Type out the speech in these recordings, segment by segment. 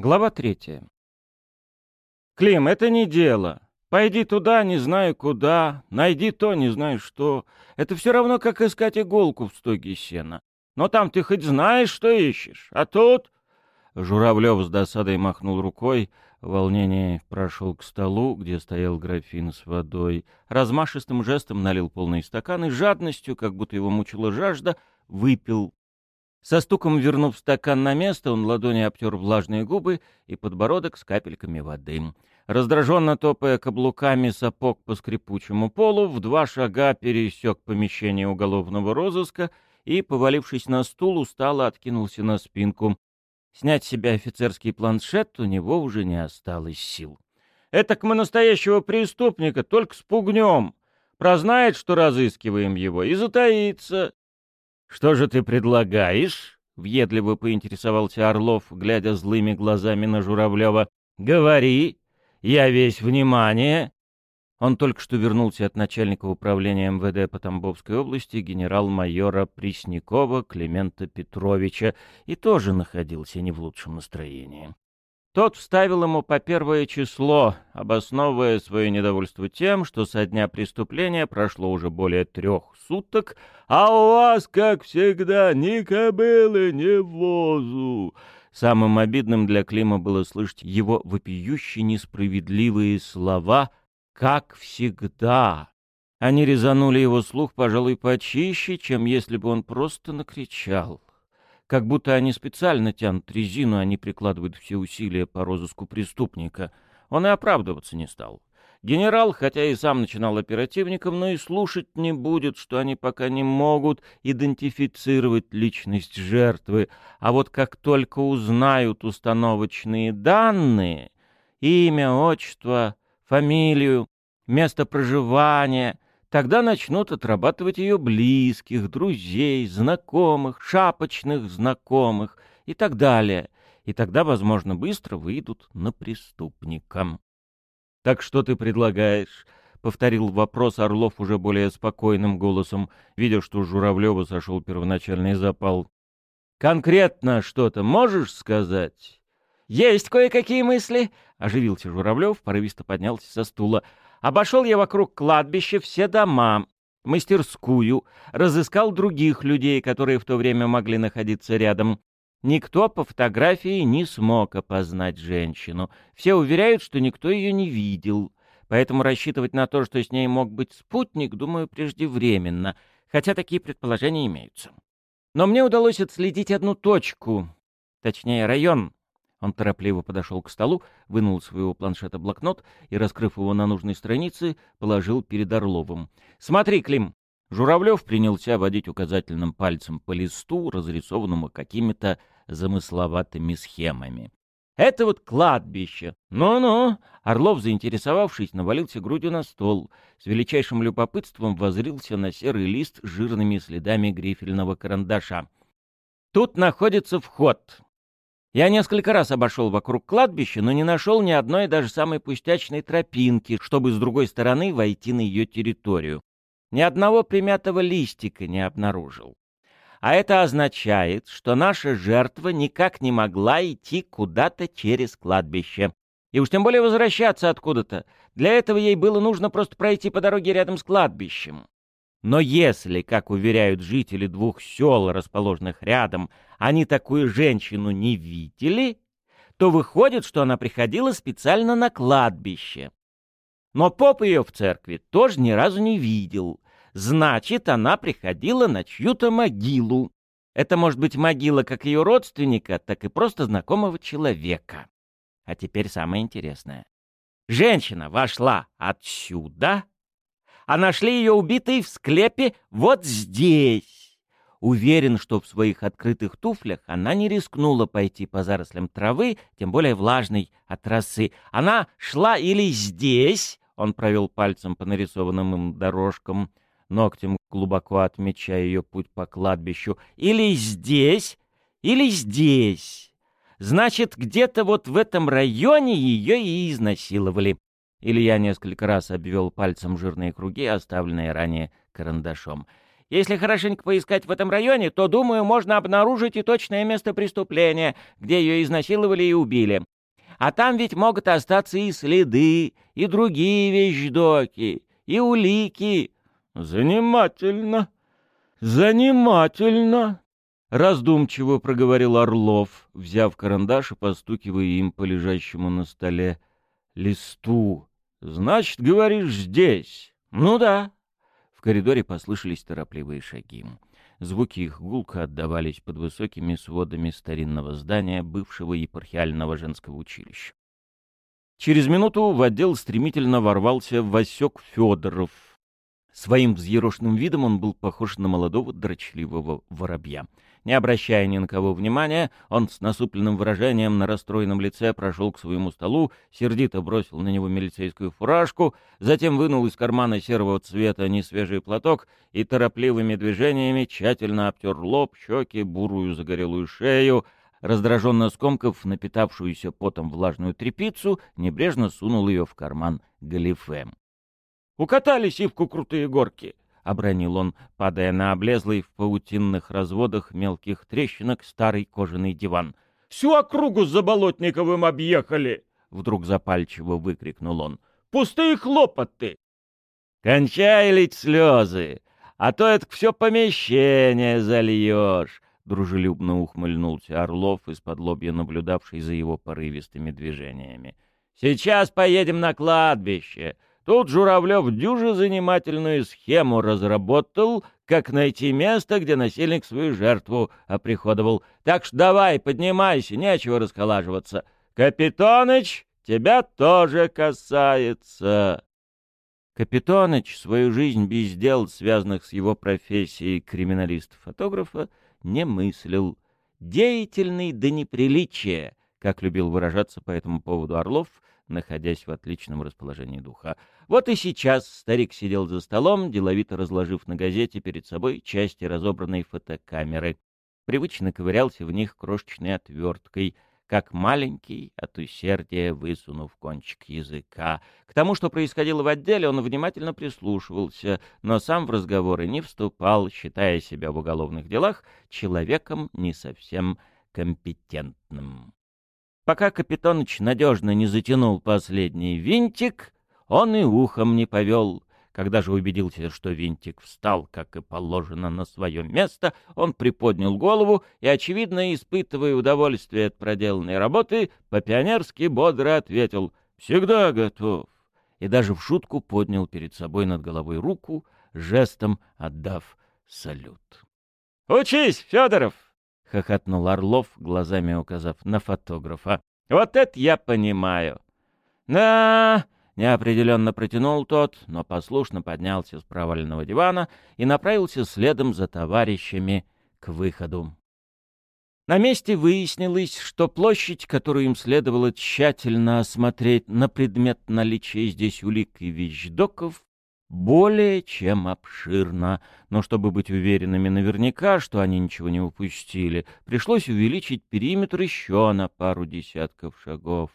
Глава третья. «Клим, это не дело. Пойди туда, не знаю куда, найди то, не знаю что. Это все равно, как искать иголку в стоге сена. Но там ты хоть знаешь, что ищешь, а тут...» Журавлев с досадой махнул рукой, в волнении прошел к столу, где стоял графин с водой, размашистым жестом налил полный стакан и жадностью, как будто его мучила жажда, выпил со стуком вернув стакан на место, он ладони обтер влажные губы и подбородок с капельками воды. Раздраженно топая каблуками сапог по скрипучему полу, в два шага пересек помещение уголовного розыска и, повалившись на стул, устало откинулся на спинку. Снять с себя офицерский планшет у него уже не осталось сил. «Этак мы настоящего преступника только спугнем. Прознает, что разыскиваем его, и затаится. «Что же ты предлагаешь?» — въедливо поинтересовался Орлов, глядя злыми глазами на Журавлева. «Говори, я весь внимание». Он только что вернулся от начальника управления МВД по Тамбовской области генерал-майора Преснякова Климента Петровича и тоже находился не в лучшем настроении. Тот вставил ему по первое число, обосновывая свое недовольство тем, что со дня преступления прошло уже более трех суток, а у вас, как всегда, ни кобылы, ни возу. Самым обидным для Клима было слышать его вопиющие несправедливые слова «как всегда». Они резанули его слух, пожалуй, почище, чем если бы он просто накричал как будто они специально тянут резину, они прикладывают все усилия по розыску преступника. Он и оправдываться не стал. Генерал, хотя и сам начинал оперативником, но и слушать не будет, что они пока не могут идентифицировать личность жертвы. А вот как только узнают установочные данные, имя, отчество, фамилию, место проживания — Тогда начнут отрабатывать ее близких, друзей, знакомых, шапочных знакомых и так далее. И тогда, возможно, быстро выйдут на преступника. «Так что ты предлагаешь?» — повторил вопрос Орлов уже более спокойным голосом, видя, что у Журавлева сошел первоначальный запал. «Конкретно что-то можешь сказать?» «Есть кое-какие мысли!» — оживился Журавлев, порывисто поднялся со стула. Обошел я вокруг кладбища все дома, мастерскую, разыскал других людей, которые в то время могли находиться рядом. Никто по фотографии не смог опознать женщину. Все уверяют, что никто ее не видел. Поэтому рассчитывать на то, что с ней мог быть спутник, думаю, преждевременно, хотя такие предположения имеются. Но мне удалось отследить одну точку, точнее район, он торопливо подошел к столу, вынул из своего планшета блокнот и, раскрыв его на нужной странице, положил перед Орловым. «Смотри, Клим!» Журавлев принялся водить указательным пальцем по листу, разрисованному какими-то замысловатыми схемами. «Это вот кладбище. Ну-ну!» Орлов, заинтересовавшись, навалился грудью на стол. С величайшим любопытством возрился на серый лист с жирными следами грифельного карандаша. «Тут находится вход. Я несколько раз обошел вокруг кладбища, но не нашел ни одной даже самой пустячной тропинки, чтобы с другой стороны войти на ее территорию. Ни одного примятого листика не обнаружил. А это означает, что наша жертва никак не могла идти куда-то через кладбище. И уж тем более возвращаться откуда-то. Для этого ей было нужно просто пройти по дороге рядом с кладбищем. Но если, как уверяют жители двух сел, расположенных рядом, они такую женщину не видели, то выходит, что она приходила специально на кладбище. Но поп ее в церкви тоже ни разу не видел. Значит, она приходила на чью-то могилу. Это может быть могила как ее родственника, так и просто знакомого человека. А теперь самое интересное. Женщина вошла отсюда а нашли ее убитой в склепе вот здесь. Уверен, что в своих открытых туфлях она не рискнула пойти по зарослям травы, тем более влажной от росы. Она шла или здесь, он провел пальцем по нарисованным им дорожкам, ногтем глубоко отмечая ее путь по кладбищу, или здесь, или здесь. Значит, где-то вот в этом районе ее и изнасиловали. Илья несколько раз обвел пальцем жирные круги, оставленные ранее карандашом. Если хорошенько поискать в этом районе, то, думаю, можно обнаружить и точное место преступления, где ее изнасиловали и убили. А там ведь могут остаться и следы, и другие вещдоки, и улики. Занимательно, занимательно, раздумчиво проговорил Орлов, взяв карандаш и постукивая им по лежащему на столе листу. Значит, говоришь, здесь? Ну да. В коридоре послышались торопливые шаги. Звуки их гулко отдавались под высокими сводами старинного здания бывшего епархиального женского училища. Через минуту в отдел стремительно ворвался Васек Федоров. Своим взъерошенным видом он был похож на молодого дрочливого воробья. Не обращая ни на кого внимания, он с насупленным выражением на расстроенном лице прошел к своему столу, сердито бросил на него милицейскую фуражку, затем вынул из кармана серого цвета несвежий платок и торопливыми движениями тщательно обтер лоб, щеки, бурую загорелую шею, раздраженно скомкав напитавшуюся потом влажную тряпицу, небрежно сунул ее в карман галифе. «Укатали сивку крутые горки!» Обронил он, падая на облезлый в паутинных разводах мелких трещинок старый кожаный диван. «Всю округу с Заболотниковым объехали!» — вдруг запальчиво выкрикнул он. «Пустые хлопоты!» «Кончай лить слезы, а то это все помещение зальешь!» — дружелюбно ухмыльнулся Орлов, из-под лобья наблюдавший за его порывистыми движениями. «Сейчас поедем на кладбище!» Тут Журавлев дюже занимательную схему разработал, как найти место, где насильник свою жертву оприходовал. Так что давай, поднимайся, нечего расколаживаться. Капитоныч, тебя тоже касается. Капитоныч свою жизнь без дел, связанных с его профессией криминалиста-фотографа, не мыслил. Деятельный до неприличия, как любил выражаться по этому поводу Орлов, находясь в отличном расположении духа. Вот и сейчас старик сидел за столом, деловито разложив на газете перед собой части разобранной фотокамеры. Привычно ковырялся в них крошечной отверткой, как маленький, от усердия высунув кончик языка. К тому, что происходило в отделе, он внимательно прислушивался, но сам в разговоры не вступал, считая себя в уголовных делах человеком не совсем компетентным. Пока Капитоныч надежно не затянул последний винтик, он и ухом не повел. Когда же убедился, что винтик встал, как и положено, на свое место, он приподнял голову и, очевидно, испытывая удовольствие от проделанной работы, по-пионерски бодро ответил «Всегда готов» и даже в шутку поднял перед собой над головой руку, жестом отдав салют. «Учись, Федоров!» — хохотнул Орлов, глазами указав на фотографа. «Вот это я понимаю!» «Да...» — неопределенно протянул тот, но послушно поднялся с проваленного дивана и направился следом за товарищами к выходу. На месте выяснилось, что площадь, которую им следовало тщательно осмотреть на предмет наличия здесь улик и вещдоков, более чем обширно, но чтобы быть уверенными наверняка, что они ничего не упустили, пришлось увеличить периметр еще на пару десятков шагов.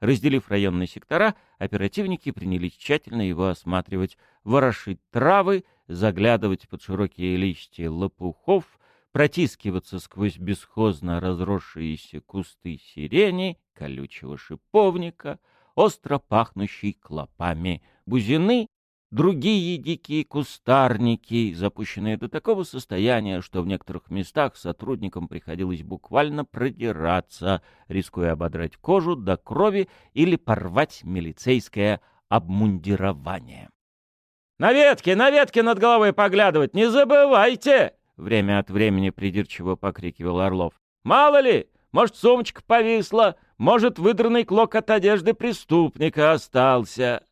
Разделив районные сектора, оперативники принялись тщательно его осматривать, ворошить травы, заглядывать под широкие листья лопухов, протискиваться сквозь бесхозно разросшиеся кусты сирени, колючего шиповника, остро пахнущей клопами бузины Другие дикие кустарники, запущенные до такого состояния, что в некоторых местах сотрудникам приходилось буквально продираться, рискуя ободрать кожу до крови или порвать милицейское обмундирование. «На ветке, на ветке над головой поглядывать, не забывайте!» Время от времени придирчиво покрикивал Орлов. «Мало ли, может, сумочка повисла, может, выдранный клок от одежды преступника остался».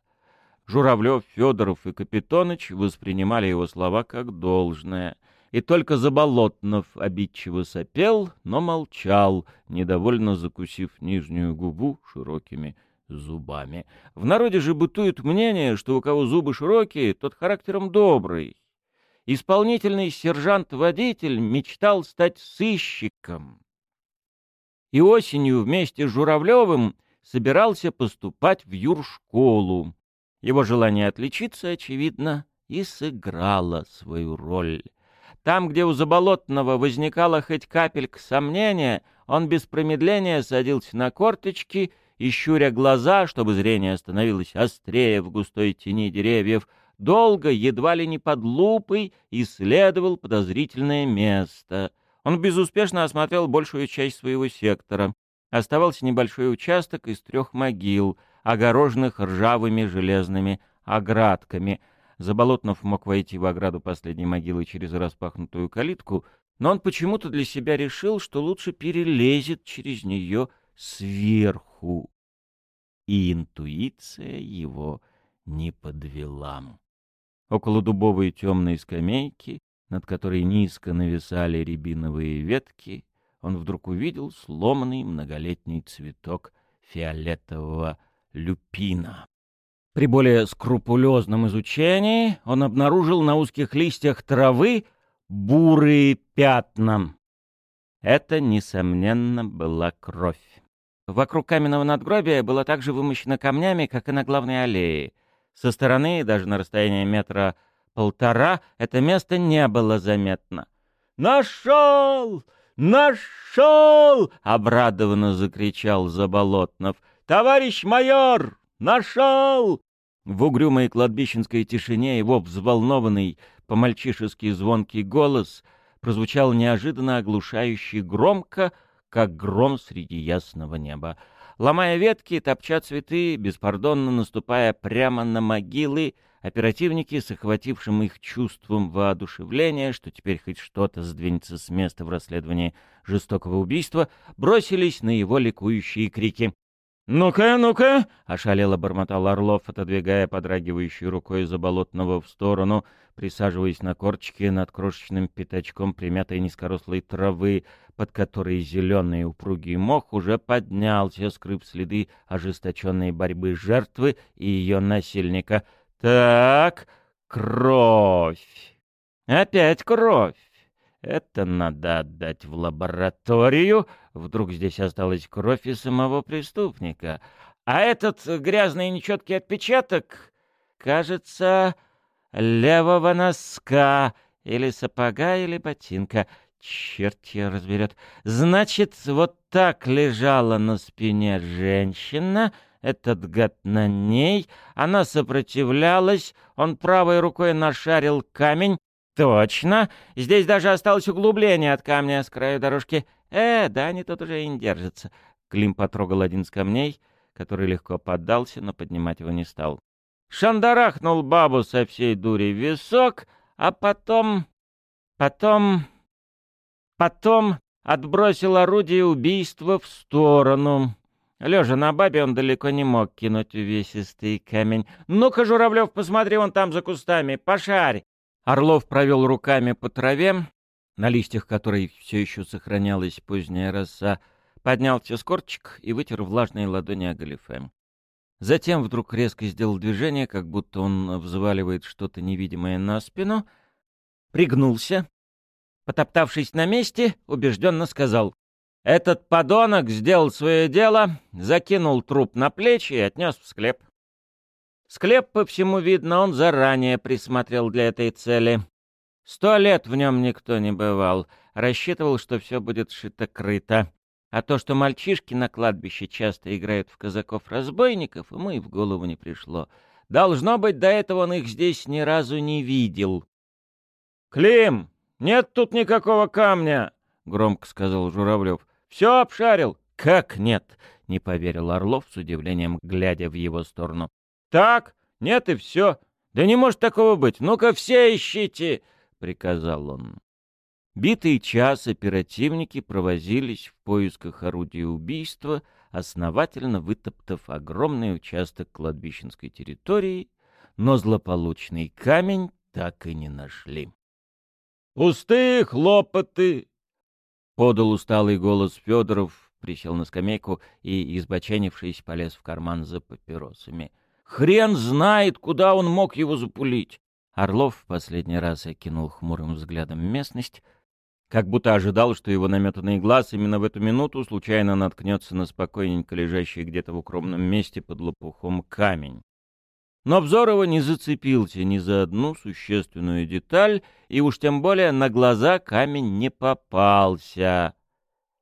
Журавлев, Федоров и Капитоныч воспринимали его слова как должное, и только Заболотнов обидчиво сопел, но молчал, недовольно закусив нижнюю губу широкими зубами. В народе же бытует мнение, что у кого зубы широкие, тот характером добрый. Исполнительный сержант-водитель мечтал стать сыщиком. И осенью вместе с Журавлевым собирался поступать в юршколу. Его желание отличиться, очевидно, и сыграло свою роль. Там, где у Заболотного возникала хоть капелька сомнения, он без промедления садился на корточки и, щуря глаза, чтобы зрение становилось острее в густой тени деревьев, долго, едва ли не под лупой, исследовал подозрительное место. Он безуспешно осмотрел большую часть своего сектора. Оставался небольшой участок из трех могил, огороженных ржавыми железными оградками. Заболотнов мог войти в ограду последней могилы через распахнутую калитку, но он почему-то для себя решил, что лучше перелезет через нее сверху. И интуиция его не подвела. Около дубовой темной скамейки, над которой низко нависали рябиновые ветки, он вдруг увидел сломанный многолетний цветок фиолетового люпина. При более скрупулезном изучении он обнаружил на узких листьях травы бурые пятна. Это, несомненно, была кровь. Вокруг каменного надгробия было также вымощено камнями, как и на главной аллее. Со стороны, даже на расстоянии метра полтора, это место не было заметно. «Нашел! Нашел!» — обрадованно закричал Заболотнов. «Товарищ майор! Нашел!» В угрюмой кладбищенской тишине его взволнованный, по-мальчишески звонкий голос прозвучал неожиданно оглушающе громко, как гром среди ясного неба. Ломая ветки, топча цветы, беспардонно наступая прямо на могилы, оперативники с их чувством воодушевления, что теперь хоть что-то сдвинется с места в расследовании жестокого убийства, бросились на его ликующие крики. «Ну-ка, ну-ка!» — ошалело бормотал Орлов, отодвигая подрагивающей рукой Заболотного в сторону, присаживаясь на корчке над крошечным пятачком примятой низкорослой травы, под которой зеленый упругий мох уже поднялся, скрыв следы ожесточенной борьбы жертвы и ее насильника. «Так, кровь! Опять кровь!» Это надо отдать в лабораторию. Вдруг здесь осталась кровь и самого преступника. А этот грязный нечеткий отпечаток, кажется, левого носка или сапога, или ботинка. Черт ее разберет. Значит, вот так лежала на спине женщина, этот гад на ней, она сопротивлялась, он правой рукой нашарил камень, Точно. Здесь даже осталось углубление от камня с краю дорожки. Э, да, они тут уже и не держатся. Клим потрогал один из камней, который легко поддался, но поднимать его не стал. Шандарахнул бабу со всей дури в висок, а потом... Потом... Потом отбросил орудие убийства в сторону. Лежа на бабе, он далеко не мог кинуть увесистый камень. «Ну-ка, Журавлев, посмотри, он там за кустами, пошарь!» Орлов провел руками по траве, на листьях которой все еще сохранялась поздняя роса, поднялся с и вытер влажные ладони о галифе. Затем вдруг резко сделал движение, как будто он взваливает что-то невидимое на спину, пригнулся, потоптавшись на месте, убежденно сказал «Этот подонок сделал свое дело, закинул труп на плечи и отнес в склеп». Склеп, по всему видно, он заранее присмотрел для этой цели. Сто лет в нем никто не бывал, рассчитывал, что все будет шито-крыто. А то, что мальчишки на кладбище часто играют в казаков-разбойников, ему и в голову не пришло. Должно быть, до этого он их здесь ни разу не видел. «Клим, нет тут никакого камня!» — громко сказал Журавлев. «Все обшарил!» «Как нет?» — не поверил Орлов с удивлением, глядя в его сторону. Так? Нет и все. Да не может такого быть. Ну-ка все ищите, приказал он. Битый час оперативники провозились в поисках орудия убийства, основательно вытоптав огромный участок кладбищенской территории, но злополучный камень так и не нашли. «Пустые хлопоты!» — подал усталый голос Федоров, присел на скамейку и, избоченившись, полез в карман за папиросами — Хрен знает, куда он мог его запулить. Орлов в последний раз окинул хмурым взглядом местность, как будто ожидал, что его наметанный глаз именно в эту минуту случайно наткнется на спокойненько лежащий где-то в укромном месте под лопухом камень. Но его не зацепился ни за одну существенную деталь, и уж тем более на глаза камень не попался.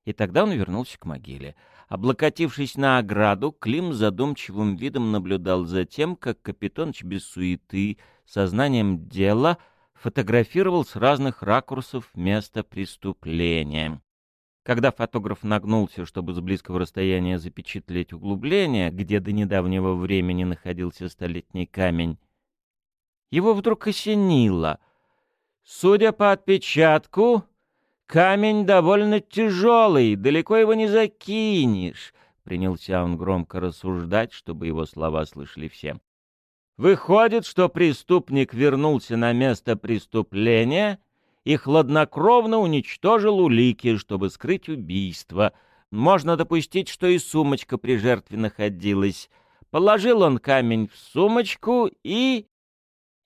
И тогда он вернулся к могиле. Облокотившись на ограду, Клим задумчивым видом наблюдал за тем, как Капитоныч без суеты, сознанием дела, фотографировал с разных ракурсов место преступления. Когда фотограф нагнулся, чтобы с близкого расстояния запечатлеть углубление, где до недавнего времени находился столетний камень, его вдруг осенило. Судя по отпечатку, камень довольно тяжелый, далеко его не закинешь. Принялся он громко рассуждать, чтобы его слова слышали все. Выходит, что преступник вернулся на место преступления — и хладнокровно уничтожил улики, чтобы скрыть убийство. Можно допустить, что и сумочка при жертве находилась. Положил он камень в сумочку и...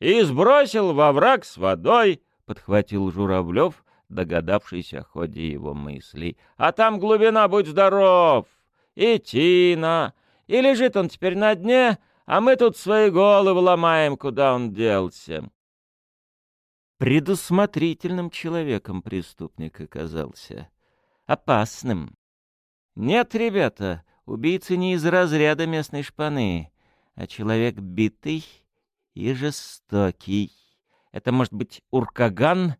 «И сбросил во враг с водой», — подхватил Журавлев, догадавшийся о ходе его мыслей. «А там глубина, будь здоров! И тина! И лежит он теперь на дне, а мы тут свои головы ломаем, куда он делся предусмотрительным человеком преступник оказался. Опасным. Нет, ребята, убийца не из разряда местной шпаны, а человек битый и жестокий. Это может быть Уркаган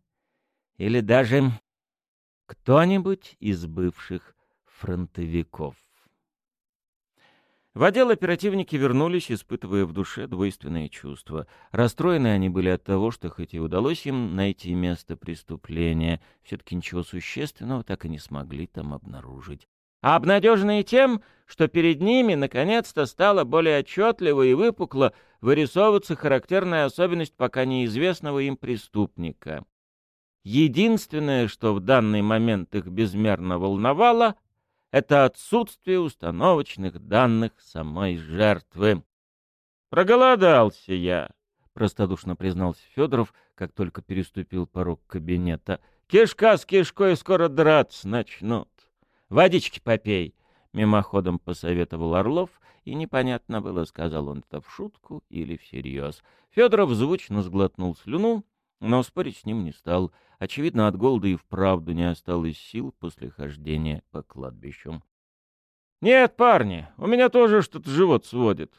или даже кто-нибудь из бывших фронтовиков. В отдел оперативники вернулись, испытывая в душе двойственные чувства. Расстроены они были от того, что хоть и удалось им найти место преступления, все-таки ничего существенного так и не смогли там обнаружить. А обнадеженные тем, что перед ними наконец-то стала более отчетливо и выпукло вырисовываться характерная особенность пока неизвестного им преступника. Единственное, что в данный момент их безмерно волновало — это отсутствие установочных данных самой жертвы. «Проголодался я», — простодушно признался Федоров, как только переступил порог кабинета. «Кишка с кишкой скоро драться начнут. Водички попей», — мимоходом посоветовал Орлов, и непонятно было, сказал он это в шутку или всерьез. Федоров звучно сглотнул слюну, но спорить с ним не стал. Очевидно, от голода и вправду не осталось сил после хождения по кладбищу. «Нет, парни, у меня тоже что-то живот сводит.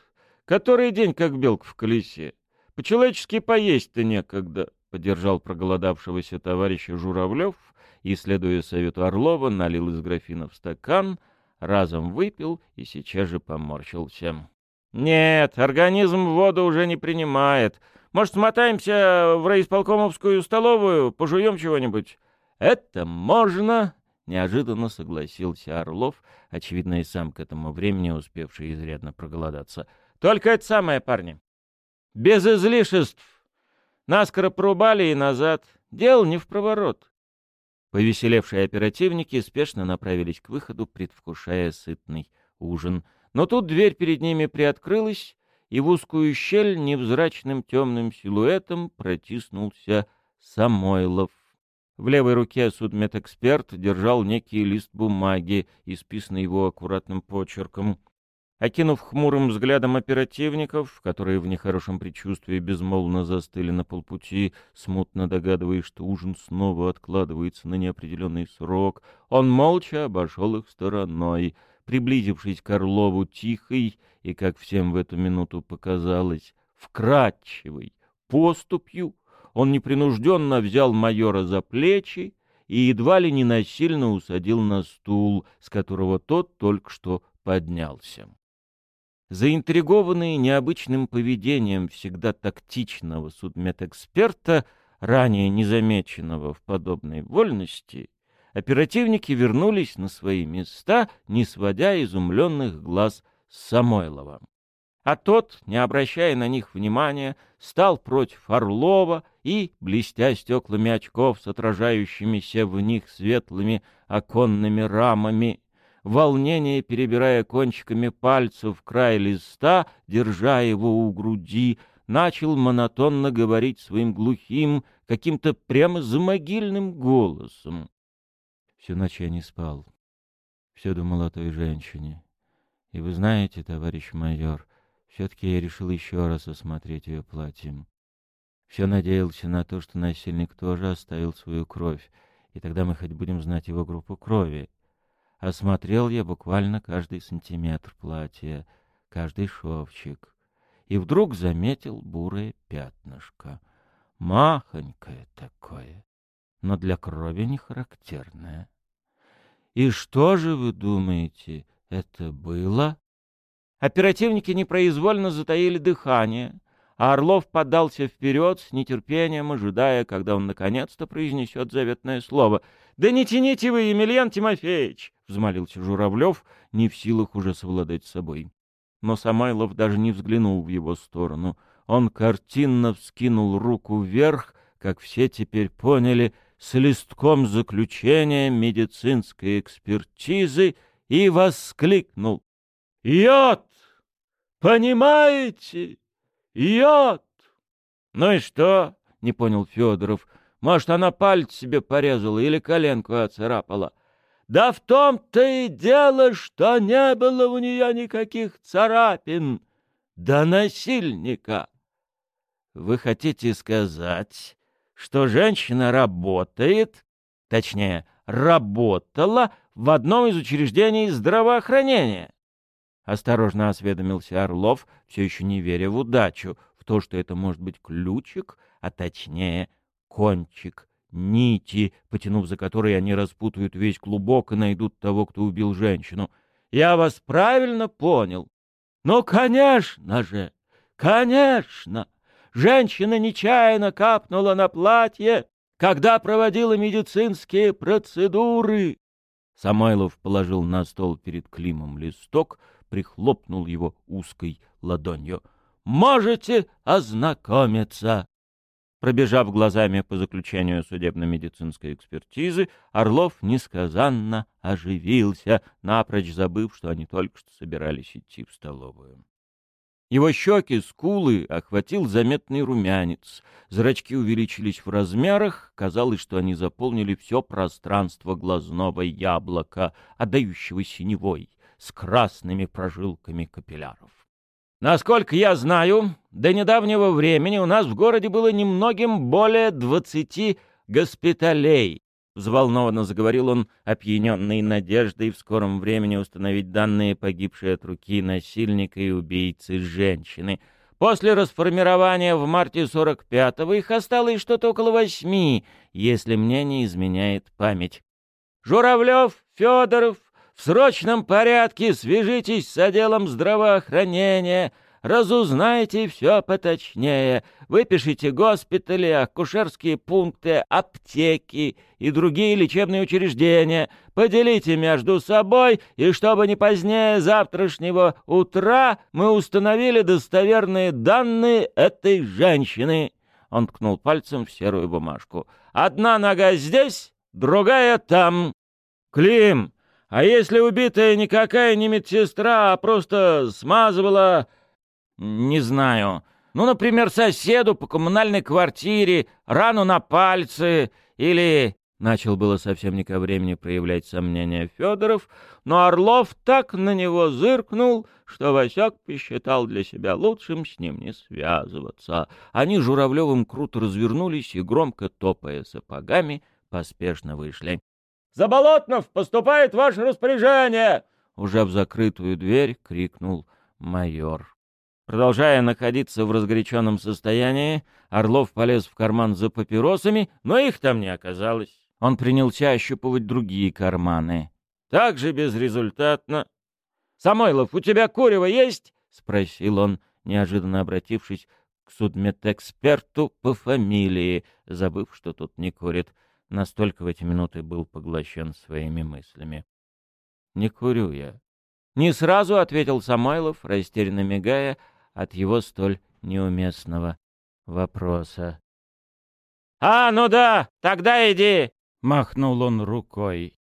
Который день как белка в колесе. По-человечески поесть-то некогда», — поддержал проголодавшегося товарища Журавлев и, следуя совету Орлова, налил из графина в стакан, разом выпил и сейчас же поморщился. «Нет, организм воду уже не принимает», может, смотаемся в райисполкомовскую столовую, пожуем чего-нибудь?» «Это можно!» — неожиданно согласился Орлов, очевидно, и сам к этому времени успевший изрядно проголодаться. «Только это самое, парни. Без излишеств. Наскоро порубали и назад. Дело не в проворот». Повеселевшие оперативники спешно направились к выходу, предвкушая сытный ужин. Но тут дверь перед ними приоткрылась, и в узкую щель невзрачным темным силуэтом протиснулся Самойлов. В левой руке судмедэксперт держал некий лист бумаги, исписанный его аккуратным почерком. Окинув хмурым взглядом оперативников, которые в нехорошем предчувствии безмолвно застыли на полпути, смутно догадываясь, что ужин снова откладывается на неопределенный срок, он молча обошел их стороной — приблизившись к Орлову тихой и, как всем в эту минуту показалось, вкрадчивой поступью, он непринужденно взял майора за плечи и едва ли не насильно усадил на стул, с которого тот только что поднялся. Заинтригованные необычным поведением всегда тактичного судмедэксперта, ранее незамеченного в подобной вольности, оперативники вернулись на свои места, не сводя изумленных глаз Самойлова. А тот, не обращая на них внимания, стал против Орлова и, блестя стеклами очков с отражающимися в них светлыми оконными рамами, волнение перебирая кончиками пальцев край листа, держа его у груди, начал монотонно говорить своим глухим, каким-то прямо замогильным голосом. Всю ночь я не спал. Все думал о той женщине. И вы знаете, товарищ майор, Все-таки я решил еще раз осмотреть ее платье. Все надеялся на то, что насильник тоже оставил свою кровь, и тогда мы хоть будем знать его группу крови. Осмотрел я буквально каждый сантиметр платья, каждый шовчик. И вдруг заметил бурое пятнышко. Махонькое такое, но для крови не характерное. И что же вы думаете, это было? Оперативники непроизвольно затаили дыхание, а Орлов подался вперед с нетерпением, ожидая, когда он наконец-то произнесет заветное слово. «Да не тяните вы, Емельян Тимофеевич!» — взмолился Журавлев, не в силах уже совладать с собой. Но Самойлов даже не взглянул в его сторону. Он картинно вскинул руку вверх, как все теперь поняли, с листком заключения медицинской экспертизы и воскликнул. «Йод! Понимаете?» Йод! Ну и что? Не понял Федоров. Может, она палец себе порезала или коленку оцарапала. Да в том-то и дело, что не было у нее никаких царапин. Да насильника. Вы хотите сказать, что женщина работает, точнее, работала в одном из учреждений здравоохранения? Осторожно осведомился Орлов, все еще не веря в удачу, в то, что это может быть ключик, а точнее кончик нити, потянув за которой они распутают весь клубок и найдут того, кто убил женщину. Я вас правильно понял? Ну, конечно же, конечно! Женщина нечаянно капнула на платье, когда проводила медицинские процедуры. Самойлов положил на стол перед Климом листок, прихлопнул его узкой ладонью. «Можете ознакомиться!» Пробежав глазами по заключению судебно-медицинской экспертизы, Орлов несказанно оживился, напрочь забыв, что они только что собирались идти в столовую. Его щеки, скулы охватил заметный румянец. Зрачки увеличились в размерах, казалось, что они заполнили все пространство глазного яблока, отдающего синевой с красными прожилками капилляров. Насколько я знаю, до недавнего времени у нас в городе было немногим более двадцати госпиталей. Взволнованно заговорил он, опьяненный надеждой в скором времени установить данные погибшей от руки насильника и убийцы женщины. После расформирования в марте 45-го их осталось что-то около восьми, если мне не изменяет память. Журавлев, Федоров, в срочном порядке свяжитесь с отделом здравоохранения, разузнайте все поточнее, выпишите госпитали, акушерские пункты, аптеки и другие лечебные учреждения, поделите между собой, и чтобы не позднее завтрашнего утра мы установили достоверные данные этой женщины». Он ткнул пальцем в серую бумажку. «Одна нога здесь, другая там. Клим, а если убитая никакая не медсестра, а просто смазывала... Не знаю. Ну, например, соседу по коммунальной квартире, рану на пальце или... Начал было совсем не ко времени проявлять сомнения Федоров, но Орлов так на него зыркнул, что Васек посчитал для себя лучшим с ним не связываться. Они Журавлевым круто развернулись и, громко топая сапогами, поспешно вышли. Заболотнов, поступает ваше распоряжение!» Уже в закрытую дверь крикнул майор. Продолжая находиться в разгоряченном состоянии, Орлов полез в карман за папиросами, но их там не оказалось. Он принялся ощупывать другие карманы. Так же безрезультатно. «Самойлов, у тебя курево есть?» — спросил он, неожиданно обратившись к судмедэксперту по фамилии, забыв, что тут не курит настолько в эти минуты был поглощен своими мыслями. «Не курю я». Не сразу ответил Самойлов, растерянно мигая от его столь неуместного вопроса. «А, ну да, тогда иди!» — махнул он рукой.